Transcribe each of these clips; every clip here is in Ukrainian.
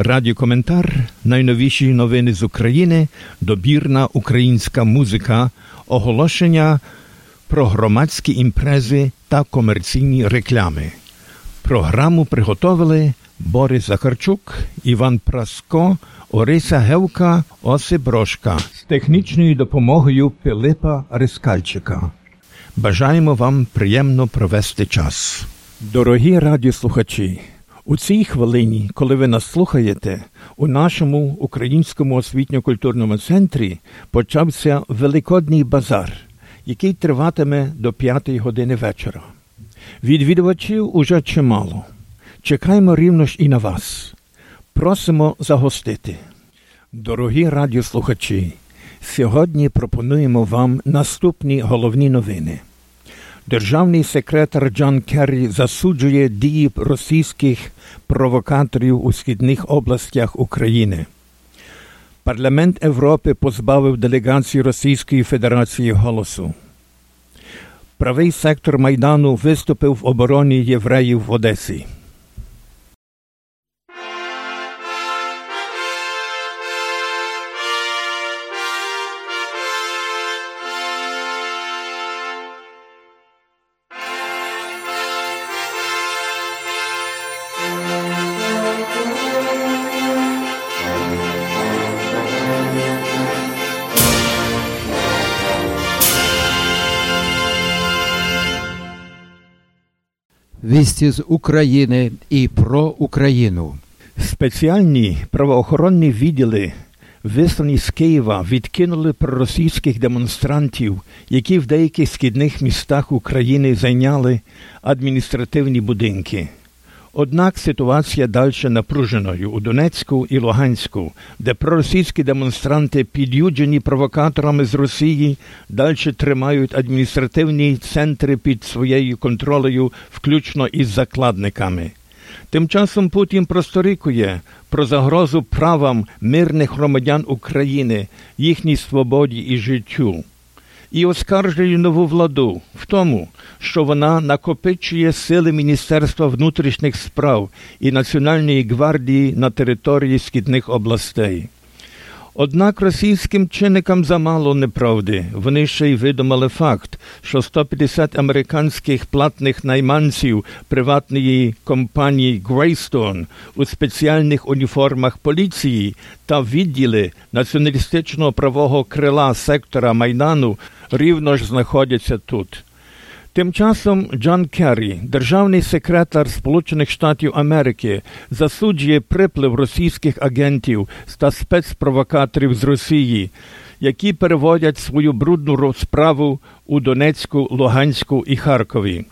Радіокоментар, найновіші новини з України, добірна українська музика, оголошення про громадські імпрези та комерційні реклами. Програму приготовили Борис Захарчук, Іван Праско, Ориса Гевка, Осип Брошка з технічною допомогою Пилипа Рискальчика. Бажаємо вам приємно провести час. Дорогі радіослухачі! У цій хвилині, коли ви нас слухаєте, у нашому українському освітньо-культурному центрі почався Великодній базар, який триватиме до п'ятої години вечора. Відвідувачів уже чимало. Чекаємо рівно ж і на вас. Просимо загостити. Дорогі радіослухачі, сьогодні пропонуємо вам наступні головні новини. Державний секретар Джон Керрі засуджує дії російських провокаторів у східних областях України. Парламент Європи позбавив делегації Російської Федерації голосу. Правий сектор Майдану виступив в обороні євреїв в Одесі. Вісті з України і про Україну. Спеціальні правоохоронні відділи, вислані з Києва, відкинули проросійських демонстрантів, які в деяких східних містах України зайняли адміністративні будинки. Однак ситуація далі напруженою у Донецьку і Луганську, де проросійські демонстранти, під'юджені провокаторами з Росії, далі тримають адміністративні центри під своєю контролею, включно із закладниками. Тим часом Путін просторікує про загрозу правам мирних громадян України, їхній свободі і життю і оскаржує нову владу в тому, що вона накопичує сили Міністерства внутрішніх справ і Національної гвардії на території східних областей. Однак російським чинникам замало неправди. Вони ще й видумали факт, що 150 американських платних найманців приватної компанії Greystone у спеціальних уніформах поліції та відділи націоналістичного правого крила сектора Майдану рівно ж знаходяться тут. Тим часом Джон Керрі, державний секретар Сполучених Штатів Америки, засуджує приплив російських агентів та спецпровокаторів з Росії, які переводять свою брудну розправу у Донецьку, Луганську і Харкові.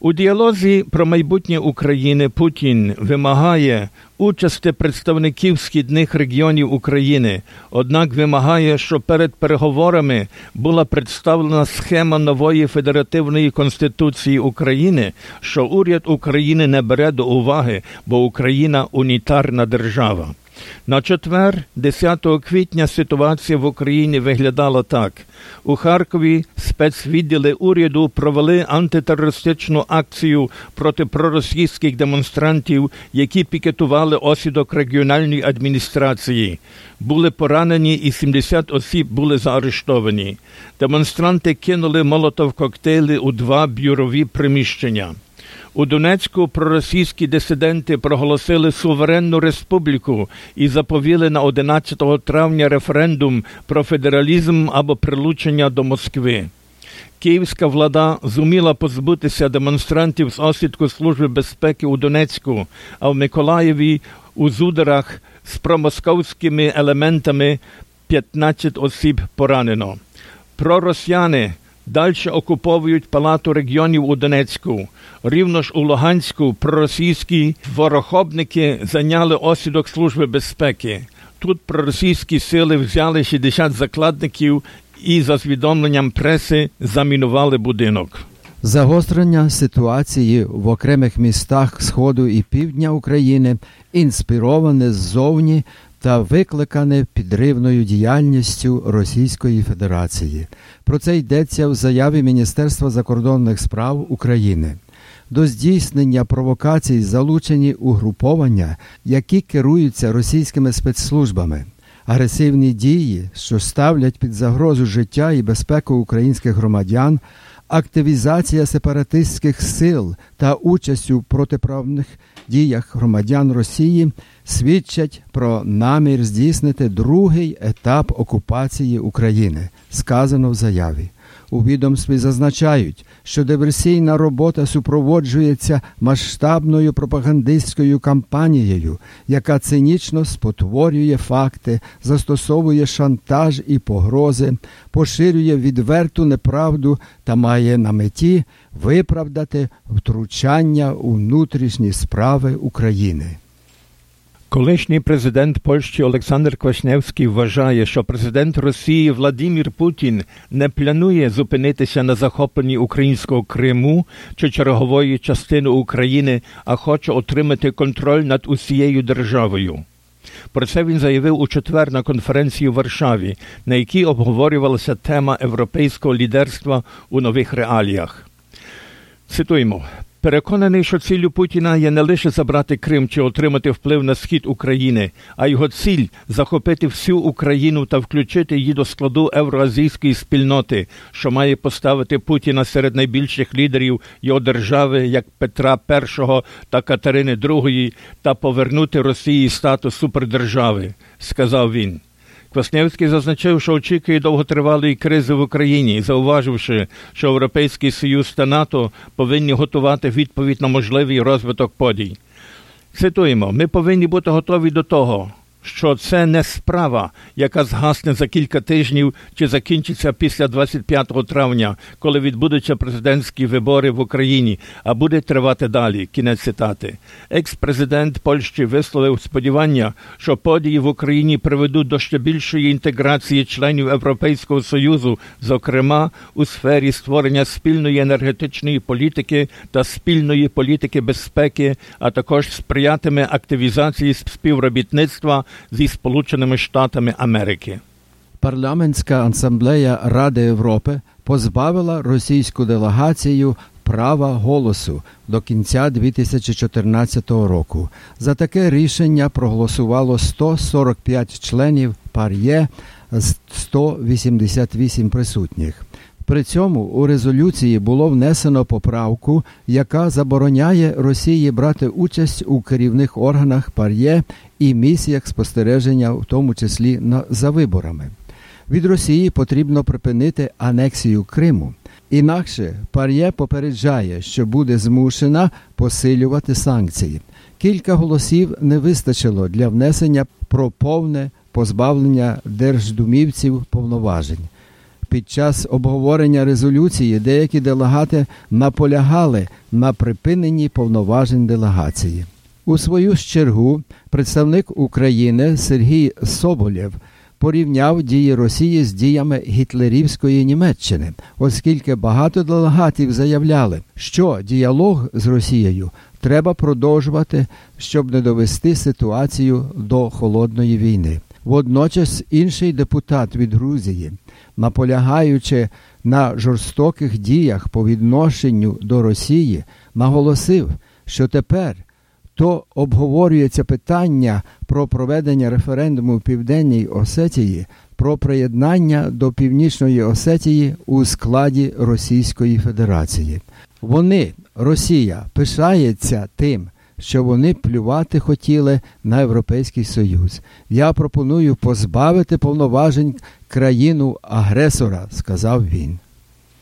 У діалозі про майбутнє України Путін вимагає участі представників східних регіонів України, однак вимагає, що перед переговорами була представлена схема нової федеративної конституції України, що уряд України не бере до уваги, бо Україна унітарна держава. На четвер, 10 квітня, ситуація в Україні виглядала так: у Харкові спецвідділи уряду провели антитерористичну акцію проти проросійських демонстрантів, які пікетували осідок регіональної адміністрації. Були поранені і 70 осіб були заарештовані. Демонстранти кинули молотов коктейли у два бюрові приміщення. У Донецьку проросійські дисиденти проголосили суверенну республіку і заповіли на 11 травня референдум про федералізм або прилучення до Москви. Київська влада зуміла позбутися демонстрантів з осідку Служби безпеки у Донецьку, а в Миколаєві у Зударах з промосковськими елементами 15 осіб поранено. Проросяни далі окуповують палату регіонів у Донецьку. Рівно ж у Луганську проросійські ворохобники зайняли осідок Служби безпеки. Тут проросійські сили взяли 60 закладників і, за звідомленням преси, замінували будинок. Загострення ситуації в окремих містах Сходу і Півдня України інспіроване ззовні та викликане підривною діяльністю Російської Федерації. Про це йдеться в заяві Міністерства закордонних справ України. До здійснення провокацій залучені угруповання, які керуються російськими спецслужбами. Агресивні дії, що ставлять під загрозу життя і безпеку українських громадян, активізація сепаратистських сил та участь у протиправних діях громадян Росії свідчать про намір здійснити другий етап окупації України, сказано в заяві. У відомстві зазначають, що диверсійна робота супроводжується масштабною пропагандистською кампанією, яка цинічно спотворює факти, застосовує шантаж і погрози, поширює відверту неправду та має на меті виправдати втручання у внутрішні справи України. Колишній президент Польщі Олександр Квашневський вважає, що президент Росії Владимир Путін не планує зупинитися на захопленні українського Криму чи чергової частини України, а хоче отримати контроль над усією державою. Про це він заявив у четвер на конференції в Варшаві, на якій обговорювалася тема європейського лідерства у нових реаліях. Цитуємо Переконаний, що ціллю Путіна є не лише забрати Крим чи отримати вплив на схід України, а його ціль захопити всю Україну та включити її до складу євроазійської спільноти, що має поставити Путіна серед найбільших лідерів його держави, як Петра І та Катерини II, та повернути Росії статус супердержави, сказав він. Квасневський зазначив, що очікує довготривалої кризи в Україні, зауваживши, що Європейський Союз та НАТО повинні готувати відповідь на можливий розвиток подій. Цитуємо: ми повинні бути готові до того, що це не справа, яка згасне за кілька тижнів чи закінчиться після 25 травня, коли відбудуться президентські вибори в Україні, а буде тривати далі. Кінець цитати. Екс-президент Польщі висловив сподівання, що події в Україні приведуть до ще більшої інтеграції членів Європейського союзу, зокрема у сфері створення спільної енергетичної політики та спільної політики безпеки, а також сприятиме активізації співробітництва зі Сполученими Штатами Америки. Парламентська асамблея Ради Європи позбавила російську делегацію права голосу до кінця 2014 року. За таке рішення проголосувало 145 членів пар'є з 188 присутніх. При цьому у резолюції було внесено поправку, яка забороняє Росії брати участь у керівних органах пар'є і місіях спостереження, в тому числі на, за виборами. Від Росії потрібно припинити анексію Криму. Інакше пар'є попереджає, що буде змушена посилювати санкції. Кілька голосів не вистачило для внесення про повне позбавлення держдумівців повноважень. Під час обговорення резолюції деякі делегати наполягали на припиненні повноважень делегації. У свою чергу представник України Сергій Соболєв порівняв дії Росії з діями гітлерівської Німеччини, оскільки багато делегатів заявляли, що діалог з Росією треба продовжувати, щоб не довести ситуацію до холодної війни. Водночас інший депутат від Грузії, наполягаючи на жорстоких діях по відношенню до Росії, наголосив, що тепер то обговорюється питання про проведення референдуму в Південній Осетії про приєднання до Північної Осетії у складі Російської Федерації. Вони, Росія, пишається тим, що вони плювати хотіли на Європейський Союз. Я пропоную позбавити повноважень країну агресора, сказав він.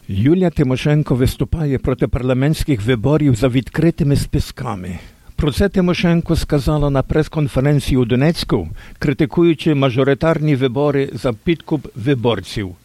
Юлія Тимошенко виступає проти парламентських виборів за відкритими списками. Про це Тимошенко сказала на прес-конференції у Донецьку, критикуючи мажоритарні вибори за підкуп виборців.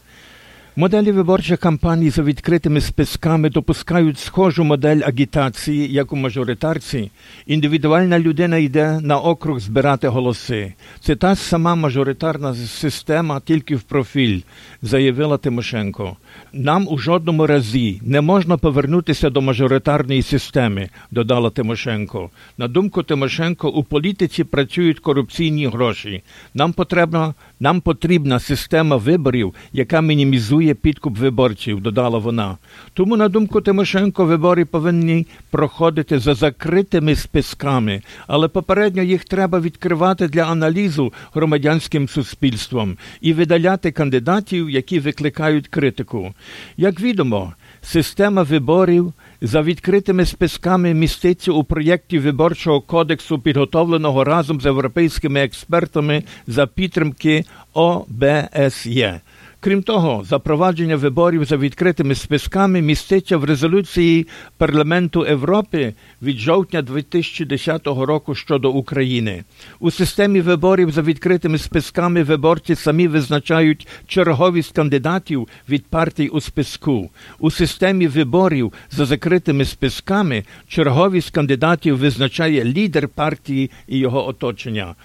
Моделі виборчих кампаній за відкритими списками допускають схожу модель агітації, як у мажоритарці. Індивідуальна людина йде на округ збирати голоси. Це та сама мажоритарна система, тільки в профіль, заявила Тимошенко. Нам у жодному разі не можна повернутися до мажоритарної системи, додала Тимошенко. На думку Тимошенко, у політиці працюють корупційні гроші. Нам потрібна, нам потрібна система виборів, яка мінімізує підкуп виборців, додала вона. Тому, на думку Тимошенко, вибори повинні проходити за закритими списками, але попередньо їх треба відкривати для аналізу громадянським суспільством і видаляти кандидатів, які викликають критику. Як відомо, система виборів за відкритими списками міститься у проєкті виборчого кодексу, підготовленого разом з європейськими експертами за підтримки ОБСЄ. Крім того, запровадження виборів за відкритими списками міститься в резолюції Парламенту Європи від жовтня 2010 року щодо України. У системі виборів за відкритими списками виборці самі визначають черговість кандидатів від партій у списку. У системі виборів за закритими списками черговість кандидатів визначає лідер партії і його оточення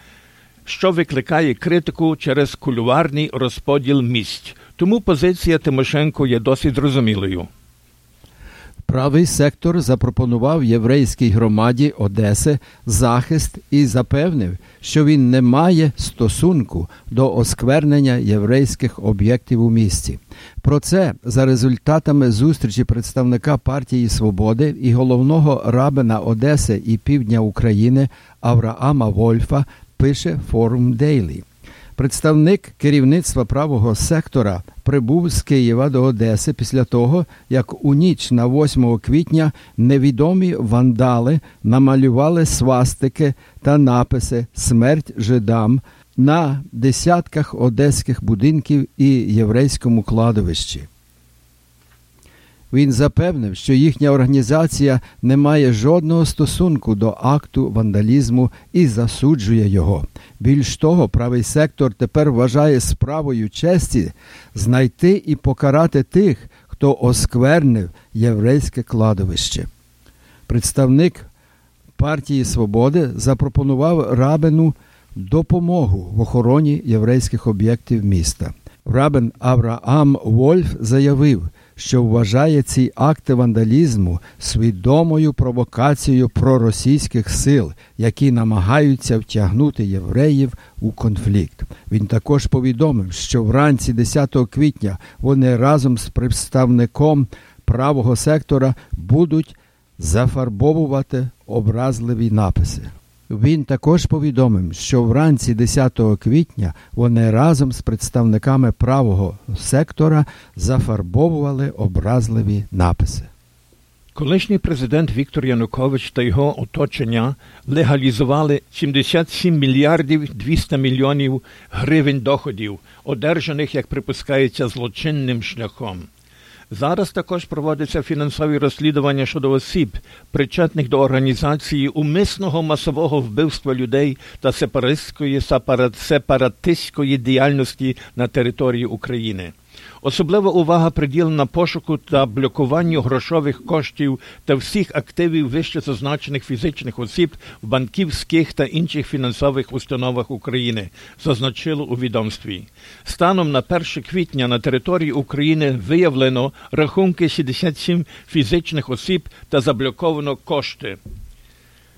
що викликає критику через кулюарний розподіл місць. Тому позиція Тимошенко є досить зрозумілою. Правий сектор запропонував єврейській громаді Одеси захист і запевнив, що він не має стосунку до осквернення єврейських об'єктів у місті. Про це за результатами зустрічі представника партії Свободи і головного рабина Одеси і Півдня України Авраама Вольфа пише Форум Дейлі. Представник керівництва правого сектора прибув з Києва до Одеси після того, як у ніч на 8 квітня невідомі вандали намалювали свастики та написи Смерть жидам на десятках одеських будинків і єврейському кладовищі. Він запевнив, що їхня організація не має жодного стосунку до акту вандалізму і засуджує його. Більш того, правий сектор тепер вважає справою честі знайти і покарати тих, хто осквернив єврейське кладовище. Представник партії Свободи запропонував рабину допомогу в охороні єврейських об'єктів міста. Рабин Авраам Вольф заявив, що вважає ці акти вандалізму свідомою провокацією проросійських сил, які намагаються втягнути євреїв у конфлікт. Він також повідомив, що вранці 10 квітня вони разом з представником правого сектора будуть зафарбовувати образливі написи. Він також повідомив, що вранці 10 квітня вони разом з представниками правого сектора зафарбовували образливі написи. Колишній президент Віктор Янукович та його оточення легалізували 77 мільярдів 200 мільйонів гривень доходів, одержаних, як припускається, злочинним шляхом. Зараз також проводяться фінансові розслідування щодо осіб, причетних до організації умисного масового вбивства людей та сепаристської сепаратистської діяльності на території України. Особлива увага приділена пошуку та блокуванню грошових коштів та всіх активів вище зазначених фізичних осіб в банківських та інших фінансових установах України, зазначило у відомстві. Станом на 1 квітня на території України виявлено рахунки 67 фізичних осіб та заблоковано кошти.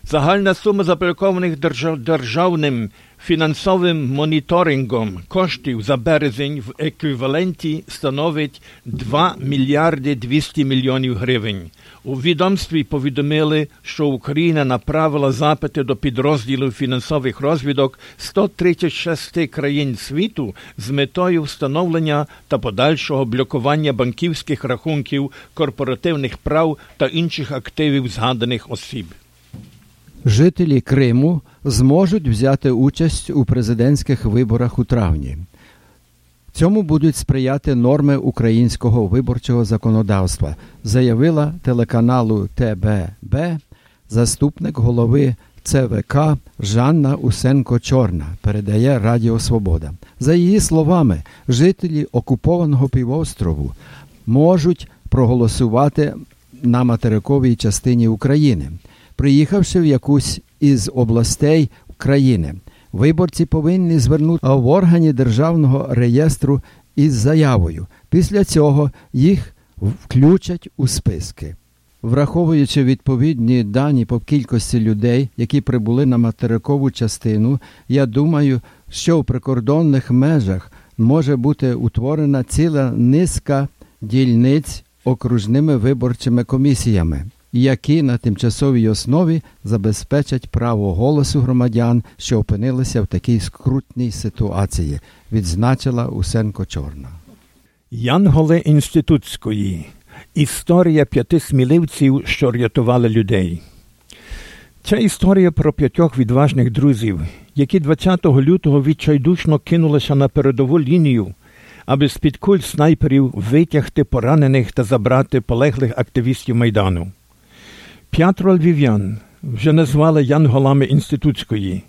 Загальна сума заблокованих державним фінансовим моніторингом коштів за березень в еквіваленті становить 2 мільярди 200 мільйонів гривень. У відомстві повідомили, що Україна направила запити до підрозділів фінансових розвідок 136 країн світу з метою встановлення та подальшого блокування банківських рахунків, корпоративних прав та інших активів згаданих осіб. Жителі Криму зможуть взяти участь у президентських виборах у травні. Цьому будуть сприяти норми українського виборчого законодавства, заявила телеканалу ТББ заступник голови ЦВК Жанна Усенко Чорна передає Радіо Свобода. За її словами, жителі окупованого півострову можуть проголосувати на материковій частині України, приїхавши в якусь із областей країни. Виборці повинні звернути в органі державного реєстру із заявою. Після цього їх включать у списки. Враховуючи відповідні дані по кількості людей, які прибули на материкову частину, я думаю, що в прикордонних межах може бути утворена ціла низка дільниць окружними виборчими комісіями, які на тимчасовій основі забезпечать право голосу громадян, що опинилися в такій скрутній ситуації, відзначила Усенко Чорна. Янголи інститутської. Історія п'яти сміливців, що рятували людей. Ця історія про п'ятьох відважних друзів, які 20 лютого відчайдушно кинулися на передову лінію, аби з під куль снайперів витягти поранених та забрати полеглих активістів Майдану. П'ятеро львів'ян вже назвали янголами інститутської.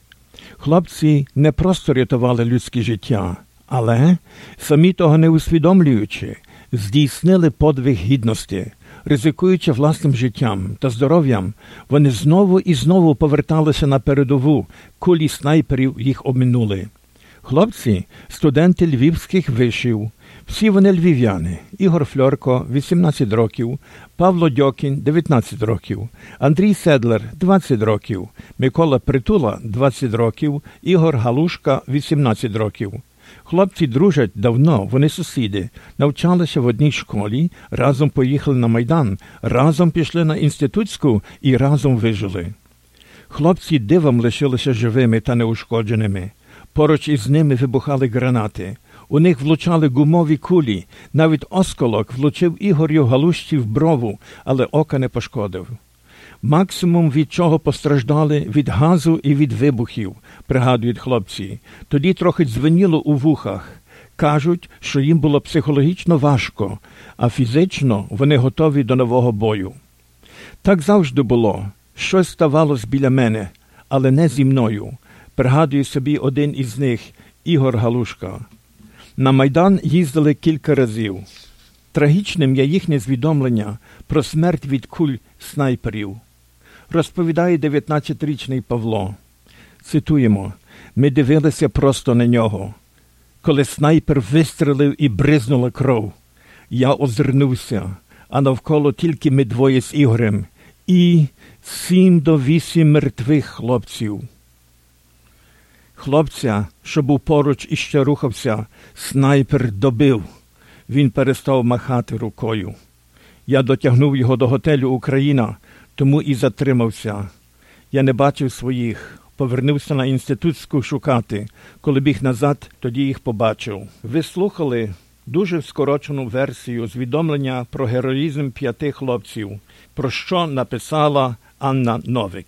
Хлопці не просто рятували людське життя, але, самі того не усвідомлюючи, здійснили подвиг гідності, ризикуючи власним життям та здоров'ям, вони знову і знову поверталися на передову, кулі снайперів їх обминули. Хлопці, студенти львівських вишів, всі вони львів'яни. Ігор Фльорко, 18 років, Павло Дьокін, 19 років, Андрій Седлер, 20 років, Микола Притула, 20 років, Ігор Галушка, 18 років. Хлопці дружать давно, вони сусіди, навчалися в одній школі, разом поїхали на майдан, разом пішли на інститутську і разом вижили. Хлопці дивом лишилися живими та неушкодженими. Поруч із ними вибухали гранати. У них влучали гумові кулі. Навіть осколок влучив Ігорю Галущі в брову, але ока не пошкодив. Максимум від чого постраждали від газу і від вибухів, пригадують хлопці. Тоді трохи дзвеніло у вухах. Кажуть, що їм було психологічно важко, а фізично вони готові до нового бою. Так завжди було. Щось ставалось біля мене, але не зі мною. Пригадує собі один із них Ігор Галушка. На Майдан їздили кілька разів. Трагічним є їхнє звідомлення про смерть від куль снайперів розповідає 19-річний Павло. Цитуємо, ми дивилися просто на нього. Коли снайпер вистрелив і бризнула кров, я озирнувся, а навколо тільки ми двоє з Ігорем і сім до вісім мертвих хлопців. Хлопця, що був поруч і ще рухався, снайпер добив. Він перестав махати рукою. Я дотягнув його до готелю Україна, тому і затримався. Я не бачив своїх. Повернувся на інститутську шукати. Коли біг назад, тоді їх побачив. Ви слухали дуже скорочену версію звідомлення про героїзм п'яти хлопців, про що написала Анна Новик.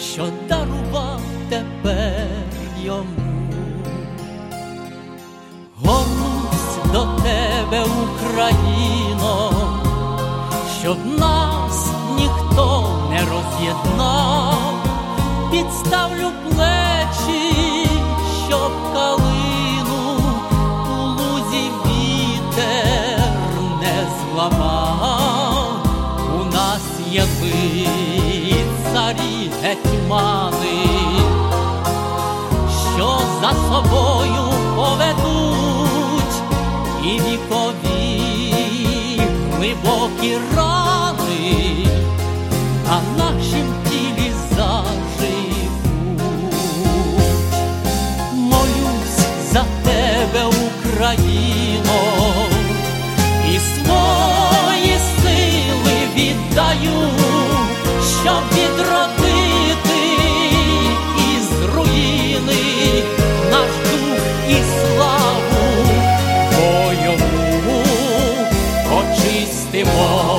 що дарував тепер йому. Горнусь до тебе, Україно, щоб нас ніхто не роз'єднав, підставлю плечі, щоб калину гетьмани, що за собою поведуть і вікові глибокі рани на нашім тілі заживуть. Молюсь за тебе, Україно, і свої сили віддаю, щоб відродити 我。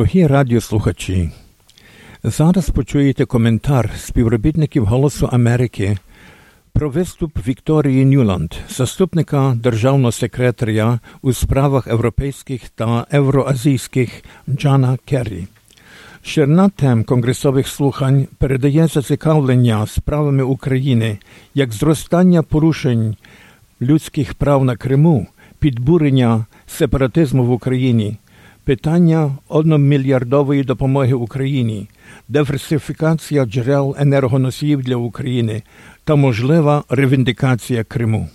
Дорогі радіослухачі, зараз почуєте коментар співробітників Голосу Америки про виступ Вікторії Нюланд, заступника державного секретаря у справах європейських та євроазійських Джана Керрі. Ширина тем конгресових слухань передає зацікавлення справами України як зростання порушень людських прав на Криму, підбурення сепаратизму в Україні, питання одномільярдової допомоги Україні, диверсифікація джерел енергоносіїв для України та можлива ревіндикація Криму.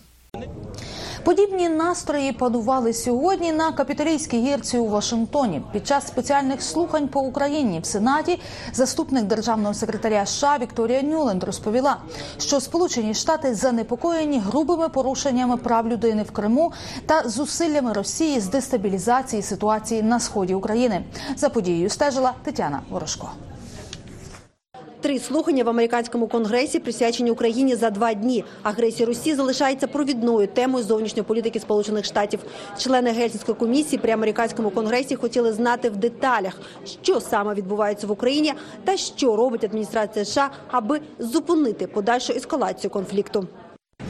Подібні настрої панували сьогодні на капітолійській гірці у Вашингтоні. Під час спеціальних слухань по Україні в Сенаті заступник державного секретаря США Вікторія Нюленд розповіла, що Сполучені Штати занепокоєні грубими порушеннями прав людини в Криму та зусиллями Росії з дестабілізації ситуації на сході України. За подією стежила Тетяна Ворожко. Три слухання в американському конгресі присвячені Україні за два дні. Агресія Росії залишається провідною темою зовнішньої політики Сполучених Штатів. Члени Гельсінської комісії при американському конгресі хотіли знати в деталях, що саме відбувається в Україні та що робить адміністрація США, аби зупинити подальшу ескалацію конфлікту.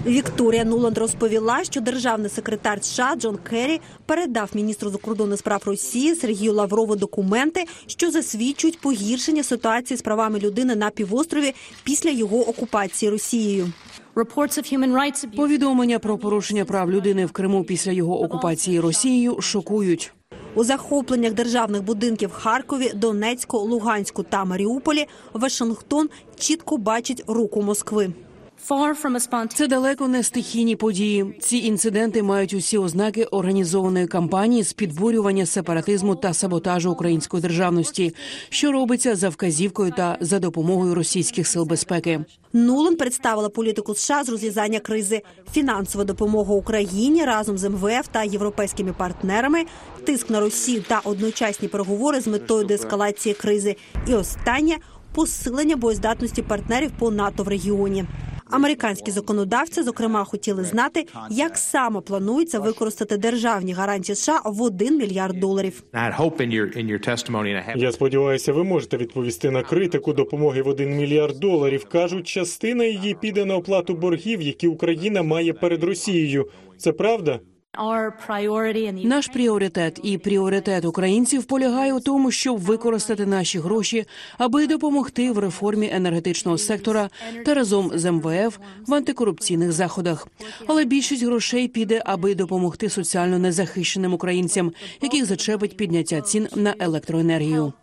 Вікторія Нуланд розповіла, що державний секретар США Джон Керрі передав міністру закордонних справ Росії Сергію Лаврову документи, що засвідчують погіршення ситуації з правами людини на півострові після його окупації Росією. Повідомлення про порушення прав людини в Криму після його окупації Росією шокують. У захопленнях державних будинків в Харкові, Донецьку, Луганську та Маріуполі Вашингтон чітко бачить руку Москви. Це далеко не стихійні події. Ці інциденти мають усі ознаки організованої кампанії з підбурювання сепаратизму та саботажу української державності, що робиться за вказівкою та за допомогою російських сил безпеки. Нулан представила політику США з розв'язання кризи, фінансова допомога Україні разом з МВФ та європейськими партнерами, тиск на Росію та одночасні переговори з метою деескалації кризи. І останнє посилення боєздатності партнерів по НАТО в регіоні. Американські законодавці, зокрема, хотіли знати, як саме планується використати державні гарантії США в 1 мільярд доларів. Я сподіваюся, ви можете відповісти на критику допомоги в 1 мільярд доларів. кажуть, частина її піде на оплату боргів, які Україна має перед Росією. Це правда? Наш пріоритет і пріоритет українців полягає у тому, щоб використати наші гроші, аби допомогти в реформі енергетичного сектора та разом з МВФ в антикорупційних заходах. Але більшість грошей піде, аби допомогти соціально незахищеним українцям, яких зачепить підняття цін на електроенергію.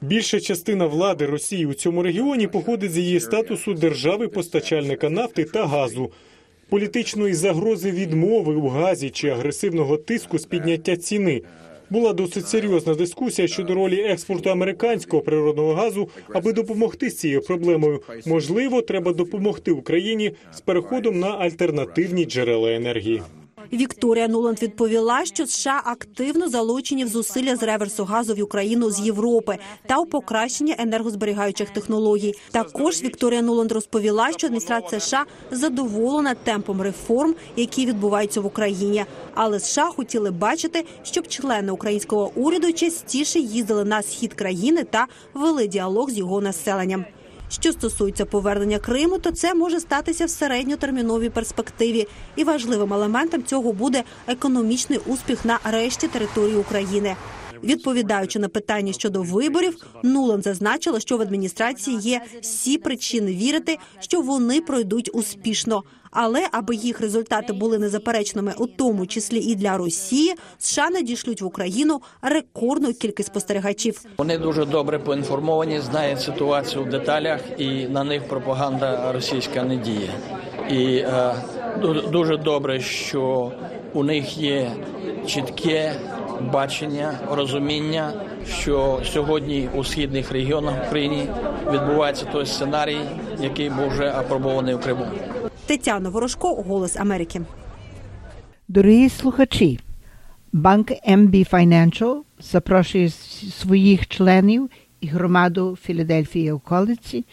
Більша частина влади Росії у цьому регіоні походить з її статусу держави постачальника нафти та газу. Політичної загрози відмови у газі чи агресивного тиску з підняття ціни була досить серйозна дискусія щодо ролі експорту американського природного газу, аби допомогти з цією проблемою. Можливо, треба допомогти Україні з переходом на альтернативні джерела енергії. Вікторія Нуланд відповіла, що США активно залучені в зусилля з реверсу газу в Україну з Європи та у покращення енергозберігаючих технологій. Також Вікторія Нуланд розповіла, що адміністрація США задоволена темпом реформ, які відбуваються в Україні. Але США хотіли бачити, щоб члени українського уряду частіше їздили на схід країни та вели діалог з його населенням. Що стосується повернення Криму, то це може статися в середньотерміновій перспективі, і важливим елементом цього буде економічний успіх на решті території України. Відповідаючи на питання щодо виборів, Нулан зазначила, що в адміністрації є всі причини вірити, що вони пройдуть успішно. Але аби їх результати були незаперечними, у тому числі і для Росії, США надішлють в Україну рекордну кількість спостерігачів. Вони дуже добре поінформовані, знають ситуацію в деталях, і на них пропаганда російська не діє. І е, дуже добре, що у них є чітке бачення, розуміння, що сьогодні у східних регіонах України відбувається той сценарій, який був вже апробований у Криму. Тетяна Ворожко, Голос Америки. Дорогі слухачі, банк MB Financial запрошує своїх членів і громаду Філадельфії околиці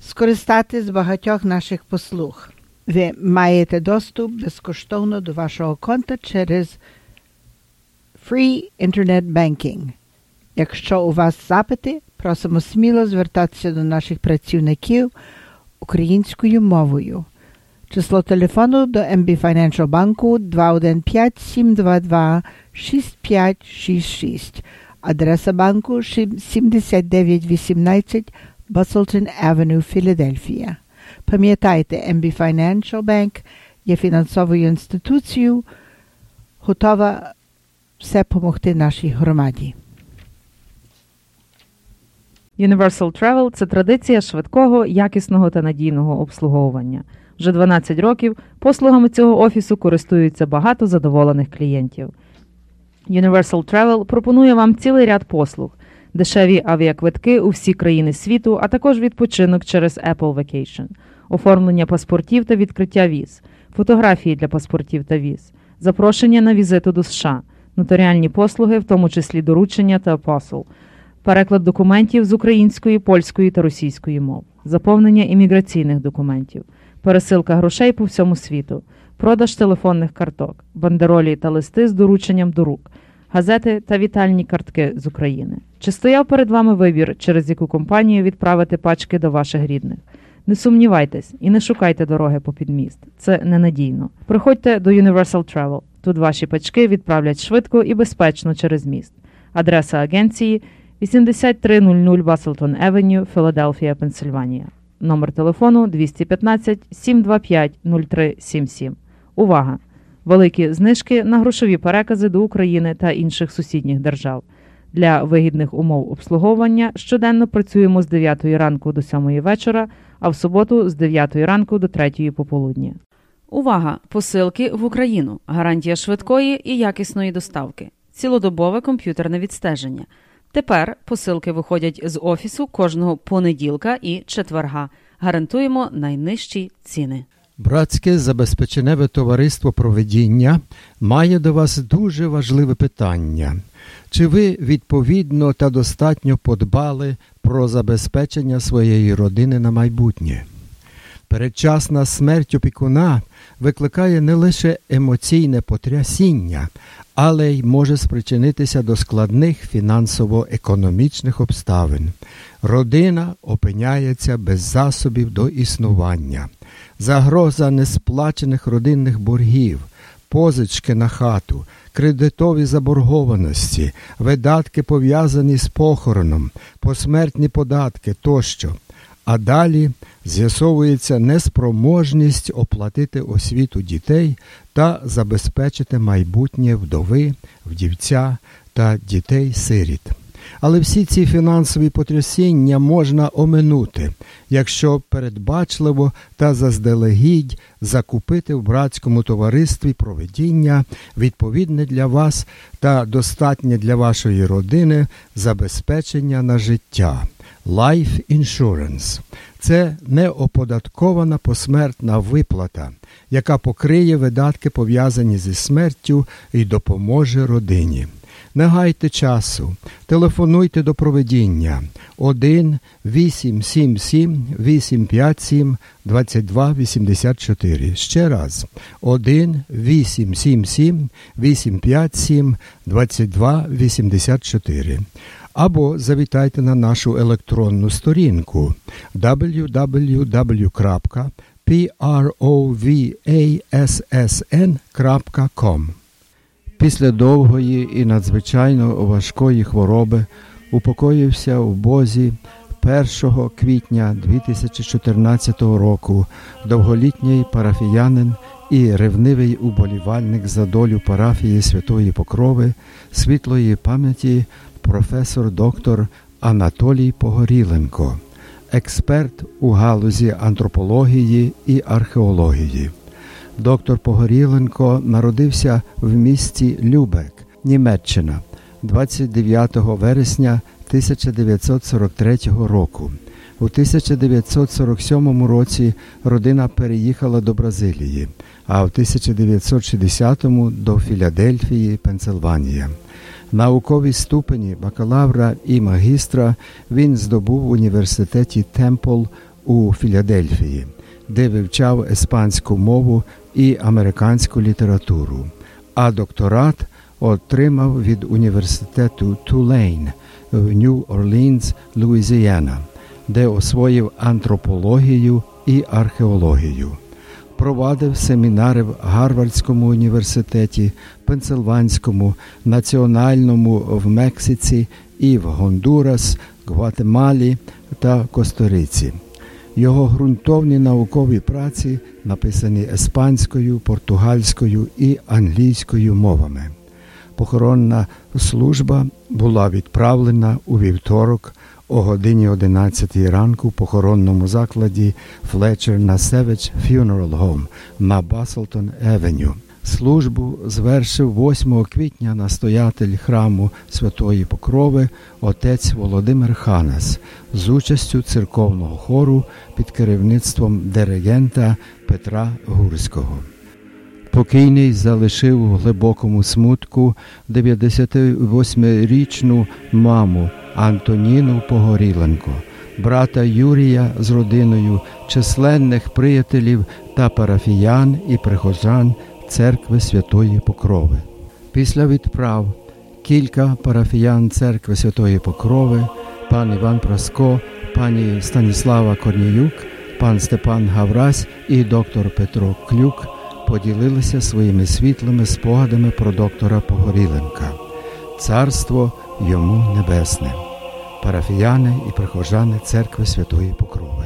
скористати з багатьох наших послуг. Ви маєте доступ безкоштовно до вашого конта через Free Internet Banking. Якщо у вас запити, просимо сміло звертатися до наших працівників українською мовою. Число телефону до MB Financial банку 215 722 6566. Адреса банку 7918 Busselton Avenue, Філадельфія. Пам'ятайте, MB Financial Bank є фінансовою інституцією, готова все допомогти нашій громаді. Universal Travel – це традиція швидкого, якісного та надійного обслуговування. Вже 12 років послугами цього офісу користуються багато задоволених клієнтів. Universal Travel пропонує вам цілий ряд послуг, дешеві авіаквитки у всі країни світу, а також відпочинок через Apple Vacation, оформлення паспортів та відкриття віз, фотографії для паспортів та віз, запрошення на візиту до США, нотаріальні послуги, в тому числі доручення та посол, переклад документів з української, польської та російської мов, заповнення імміграційних документів, пересилка грошей по всьому світу, продаж телефонних карток, бандеролі та листи з дорученням до рук, газети та вітальні картки з України. Чи стояв перед вами вибір, через яку компанію відправити пачки до ваших рідних? Не сумнівайтесь і не шукайте дороги по підміст. Це ненадійно. Приходьте до Universal Travel. Тут ваші пачки відправлять швидко і безпечно через міст. Адреса агенції 8300 Баслтон Евеню, Філадельфія, Пенсильванія. Номер телефону 215 725 0377. Увага! Великі знижки на грошові перекази до України та інших сусідніх держав. Для вигідних умов обслуговування щоденно працюємо з 9 ранку до 7 вечора, а в суботу з 9 ранку до 3 пополудні. Увага! Посилки в Україну. Гарантія швидкої і якісної доставки. Цілодобове комп'ютерне відстеження. Тепер посилки виходять з офісу кожного понеділка і четверга. Гарантуємо найнижчі ціни. Братське забезпеченеве товариство проведіння має до вас дуже важливе питання. Чи ви відповідно та достатньо подбали про забезпечення своєї родини на майбутнє? Передчасна смерть опікуна викликає не лише емоційне потрясіння, але й може спричинитися до складних фінансово-економічних обставин. Родина опиняється без засобів до існування, загроза несплачених родинних боргів, позички на хату, кредитові заборгованості, видатки пов'язані з похороном, посмертні податки тощо. А далі з'ясовується неспроможність оплатити освіту дітей та забезпечити майбутнє вдови, вдівця та дітей-сиріт. Але всі ці фінансові потрясіння можна оминути, якщо передбачливо та заздалегідь закупити в братському товаристві проведіння відповідне для вас та достатнє для вашої родини забезпечення на життя. Life Insurance – це неоподаткована посмертна виплата, яка покриє видатки, пов'язані зі смертю і допоможе родині. Не гайте часу, телефонуйте до проведіння. 1 877 857 2284. Ще раз. 1 877 857 2284 або завітайте на нашу електронну сторінку www.provassn.com. Після довгої і надзвичайно важкої хвороби упокоївся в Бозі 1 квітня 2014 року довголітній парафіянин і ревнивий уболівальник за долю парафії Святої Покрови світлої пам'яті професор доктор Анатолій Погоріленко, експерт у галузі антропології і археології. Доктор Погоріленко народився в місті Любек, Німеччина 29 вересня 1943 року. У 1947 році родина переїхала до Бразилії, а в 1960-му до Філадельфії, Пенсильванія. Наукові ступені бакалавра і магістра він здобув в університеті Темпл у Філадельфії, де вивчав іспанську мову і американську літературу, а докторат отримав від університету Тулейн в Нью-Орлінз, Луїзіана, де освоїв антропологію і археологію. Провадив семінари в Гарвардському університеті, Пенсильванському, Національному в Мексиці і в Гондурас, Гватемалі та Косториці. Його ґрунтовні наукові праці написані іспанською, португальською і англійською мовами. Похоронна служба була відправлена у вівторок о годині 11 ранку в похоронному закладі Fletcher Насевич Funeral Home на Баслтон Евеню. Службу звершив 8 квітня настоятель храму Святої Покрови отець Володимир Ханас з участю церковного хору під керівництвом диригента Петра Гурського. Покійний залишив у глибокому смутку 98-річну маму Антоніну Погоріленко, брата Юрія з родиною, численних приятелів та парафіян і прихожан церкви Святої Покрови. Після відправ кілька парафіян церкви Святої Покрови, пан Іван Праско, пані Станіслава Корніюк, пан Степан Гаврась і доктор Петро Клюк поділилися своїми світлими спогадами про доктора Погоріленка. Царство йому небесне, парафіяни і прихожани церкви Святої Покрови.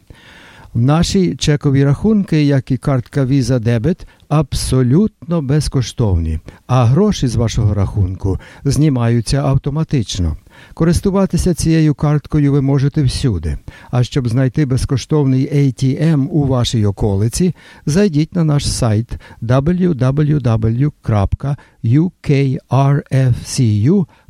Наші чекові рахунки, як і картка Visa Debit, абсолютно безкоштовні, а гроші з вашого рахунку знімаються автоматично. Користуватися цією карткою ви можете всюди. А щоб знайти безкоштовний ATM у вашій околиці, зайдіть на наш сайт www.ukrfcu.com.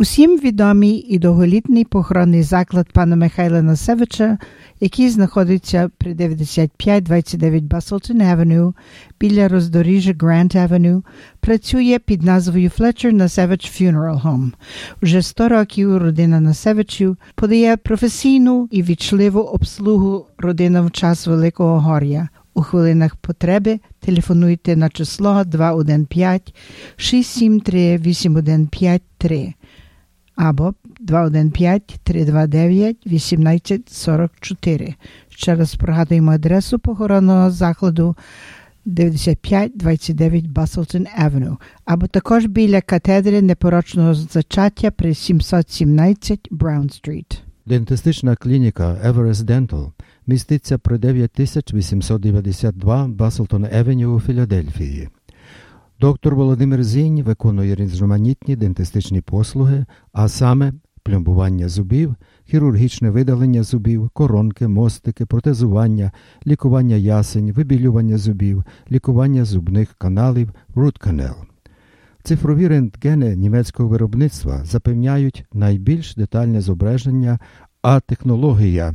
Усім відомий і довголітний похоронний заклад пана Михайла Насевича, який знаходиться при 9529 Баслтон Авеню біля роздоріжжя Грант Авеню, працює під назвою Fletcher Насевич Funeral Home. Уже 100 років родина Насевичів подає професійну і вічливу обслугу родинам в час Великого Гор'я. У хвилинах потреби телефонуйте на число 215 673 8153 або 215-329-1844. Ще раз прогадуємо адресу похоронного закладу 9529 Баслтон Авеню, або також біля катедри непорочного зачаття при 717 Браун Стріт. Дентистична клініка Everest Dental міститься при 9892 Баслтон Евеню у Філадельфії. Доктор Володимир Зінь виконує різноманітні дентистичні послуги, а саме пломбування зубів, хірургічне видалення зубів, коронки, мостики, протезування, лікування ясень, вибілювання зубів, лікування зубних каналів, root canal. Цифрові рентгени німецького виробництва запевняють найбільш детальне зображення, а технологія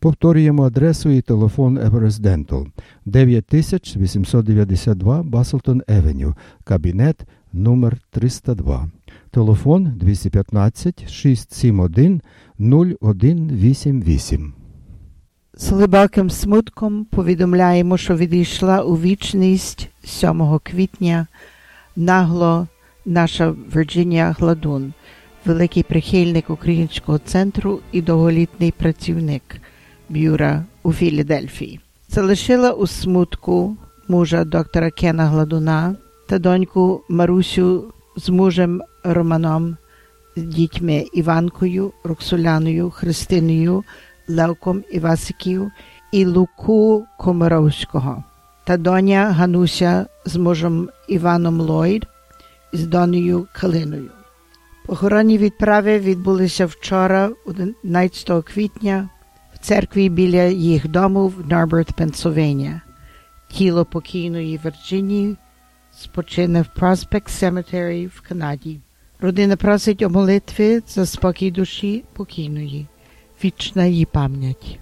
Повторюємо адресу і телефон Everest Dental 9892 Баслтон Евеню, кабінет номер 302 Телефон 215 671 0188. З глибоким смутком повідомляємо, що відійшла у вічність 7 квітня нагло наша Вірджинія Гладун, великий прихильник Українського центру і довголітний працівник бюра у Філадельфії. Залишила у смутку мужа доктора Кена Гладуна та доньку Марусю з мужем Романом, з дітьми Іванкою, Роксоляною, Христиною, Левком Івасиків і Луку Комаровського та доня Гануся з мужем Іваном Ллойд з донею Калиною. Похоронні відправи відбулися вчора, 11 квітня, церкві біля їх дому в Нарберт, Пенсильванія. Тіло покійної Вірджинії спочине в Проспект Cemetery в Канаді. Родина просить о молитві за спокій душі покійної, вічна її пам'ять.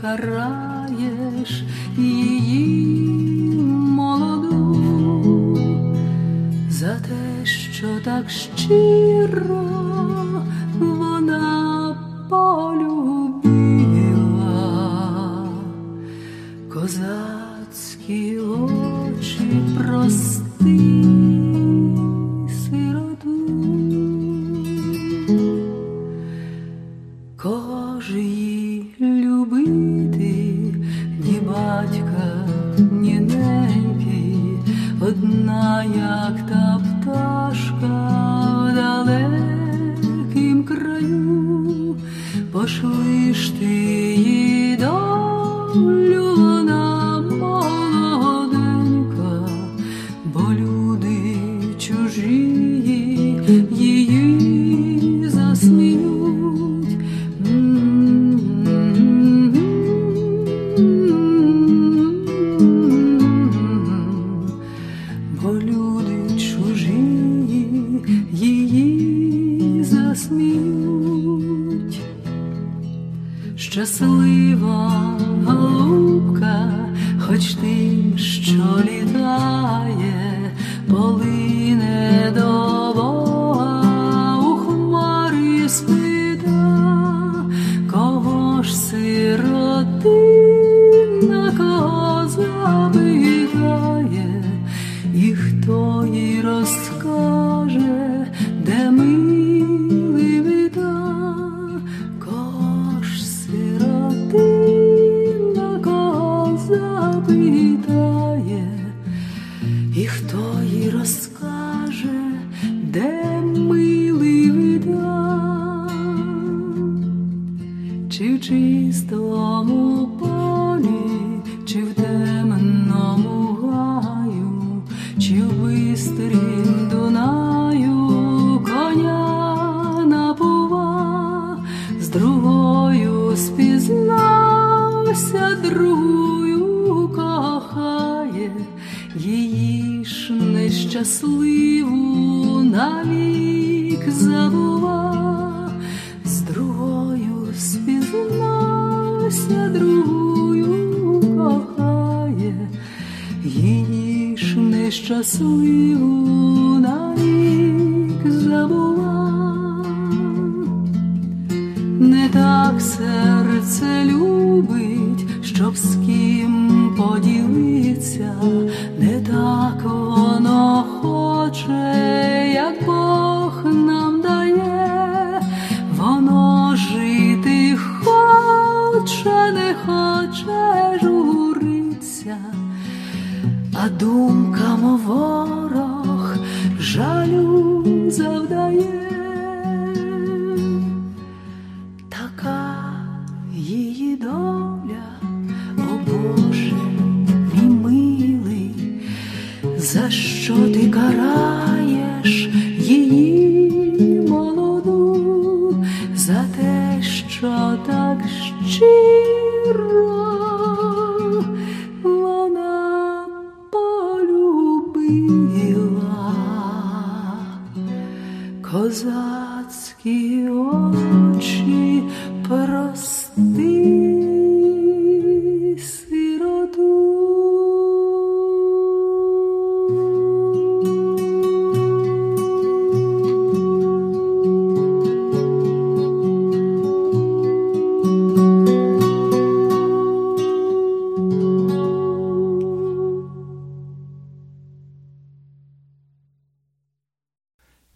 караєш її молоду за те, що так щиро вона полюбила коза. sleep.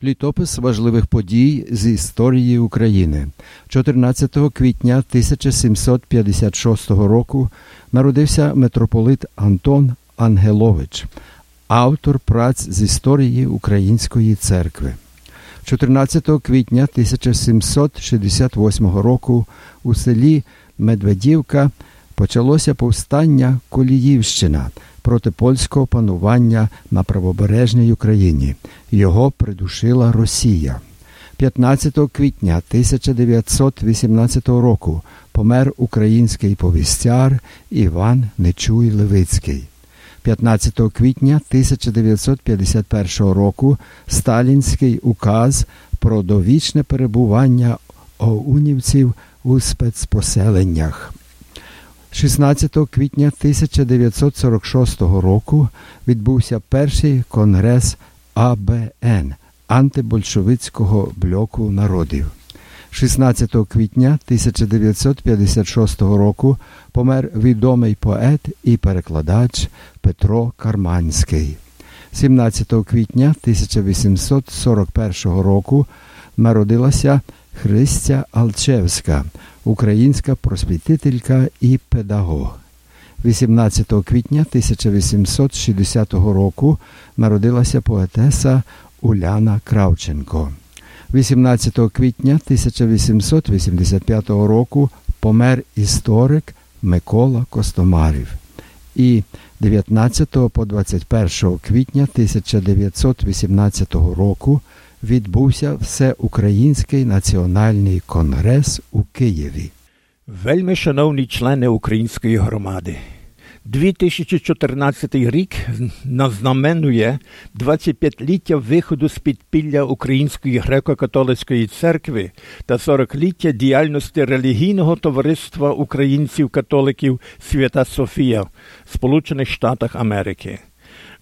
Літопис важливих подій з історії України. 14 квітня 1756 року народився митрополит Антон Ангелович, автор праць з історії Української церкви. 14 квітня 1768 року у селі Медведівка почалося повстання Коліївщина проти польського панування на правобережній Україні. Його придушила Росія. 15 квітня 1918 року помер український повістяр Іван Нечуй Левицький. 15 квітня 1951 року сталінський указ про довічне перебування оунівців у спецпоселеннях. 16 квітня 1946 року відбувся перший конгрес АБН антибольшовицького блоку народів. 16 квітня 1956 року помер відомий поет і перекладач Петро Карманський. 17 квітня 1841 року народилася Христя Алчевська, українська просвітителька і педагог. 18 квітня 1860 року народилася поетеса Уляна Кравченко. 18 квітня 1885 року помер історик Микола Костомарів. І 19 по 21 квітня 1918 року відбувся Всеукраїнський національний конгрес у Києві. Вельми шановні члени української громади. 2014 рік назнаменує 25-ліття виходу з підпілля Української греко-католицької церкви та 40-ліття діяльності релігійного товариства українців-католиків Свята Софія в Сполучених Штатах Америки.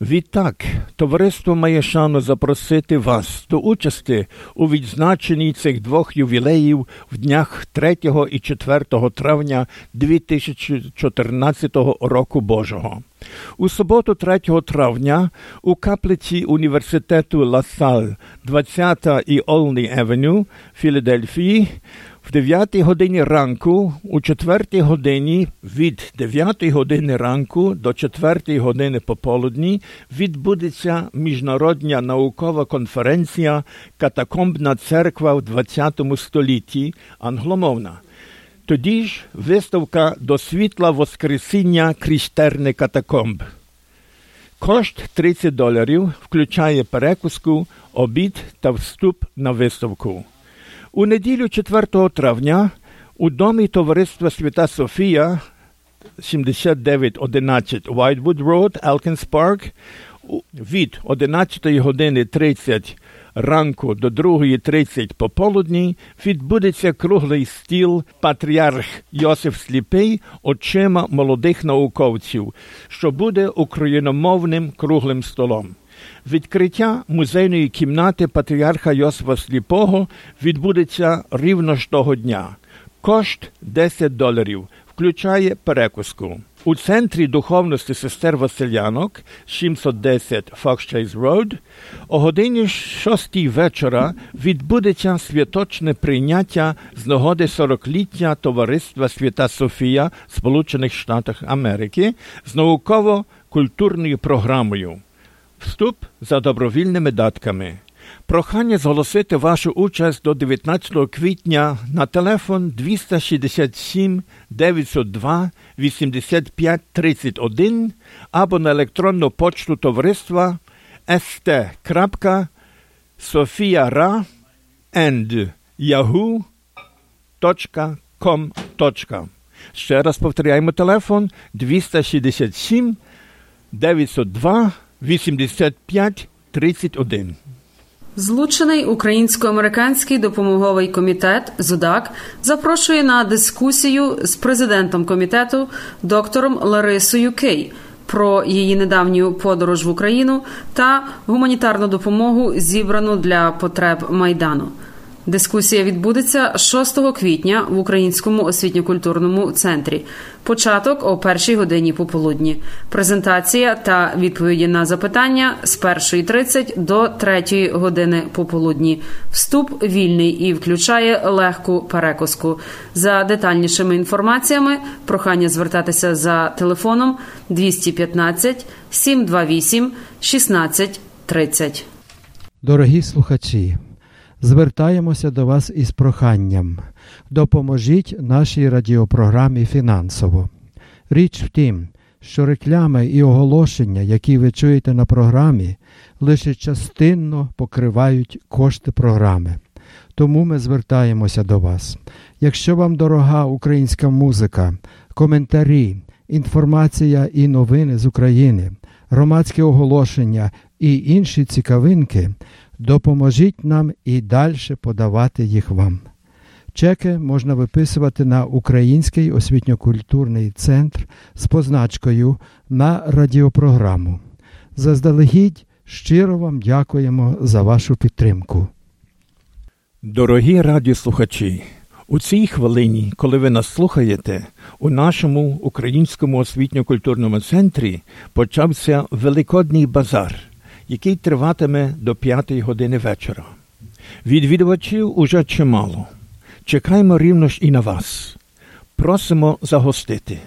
Відтак, товариство має шану запросити вас до участі у відзначенні цих двох ювілеїв в днях 3 і 4 травня 2014 року Божого. У суботу 3 травня у каплиці університету Ласаль, 20 і Олні Евеню, Філадельфії, в 9 годині ранку, у 4 годині від 9 години ранку до 4 години пополудні відбудеться міжнародна наукова конференція Катакомбна церква в 20 столітті англомовна. Тоді ж виставка до світла Воскресіння Крістерни катакомб. Кошт 30 доларів включає перекуску, обід та вступ на виставку. У неділю 4 травня у домі товариства Свята Софія 7911 Whitewood Road, Elkins Park від 11 години 30 ранку до 2.30 пополудні відбудеться круглий стіл патріарх Йосиф Сліпий очима молодих науковців, що буде україномовним круглим столом. Відкриття музейної кімнати патріарха Йосифа Сліпого відбудеться рівно ж того дня. Кошт 10 доларів, включає перекуску. У центрі духовності сестер Василянок 710 Fox Chase Road о годині 6 вечора відбудеться святочне прийняття з нагоди 40-ліття Товариства Свята Софія Сполучених Штатів Америки з науково-культурною програмою. Вступ за добровільними datkами. Прохання зголосити вашу участь до 19 квітня на телефон 267 902 85 31 або на електронну почту товариства st.sofiara and Ще раз повторяємо телефон 267 902 85 31. Злучений українсько-американський допомоговий комітет ЗУДАК запрошує на дискусію з президентом комітету доктором Ларисою Кей про її недавню подорож в Україну та гуманітарну допомогу, зібрану для потреб майдану. Дискусія відбудеться 6 квітня в Українському освітньо-культурному центрі. Початок о першій годині пополудні. Презентація та відповіді на запитання з 1.30 до 3 години пополудні. Вступ вільний і включає легку перекуску. За детальнішими інформаціями прохання звертатися за телефоном 215 728 16 30. Дорогі слухачі. Звертаємося до вас із проханням. Допоможіть нашій радіопрограмі фінансово. Річ в тім, що реклами і оголошення, які ви чуєте на програмі, лише частинно покривають кошти програми. Тому ми звертаємося до вас. Якщо вам дорога українська музика, коментарі, інформація і новини з України, громадське оголошення і інші цікавинки допоможіть нам і далі подавати їх вам. Чеки можна виписувати на Український освітньо-культурний центр з позначкою на радіопрограму. Заздалегідь щиро вам дякуємо за вашу підтримку. Дорогі радіослухачі, у цій хвилині, коли ви нас слухаєте, у нашому українському освітньо-культурному центрі почався Великодній базар, який триватиме до п'ятої години вечора. Відвідувачів уже чимало. Чекаємо рівно ж і на вас. Просимо загостити.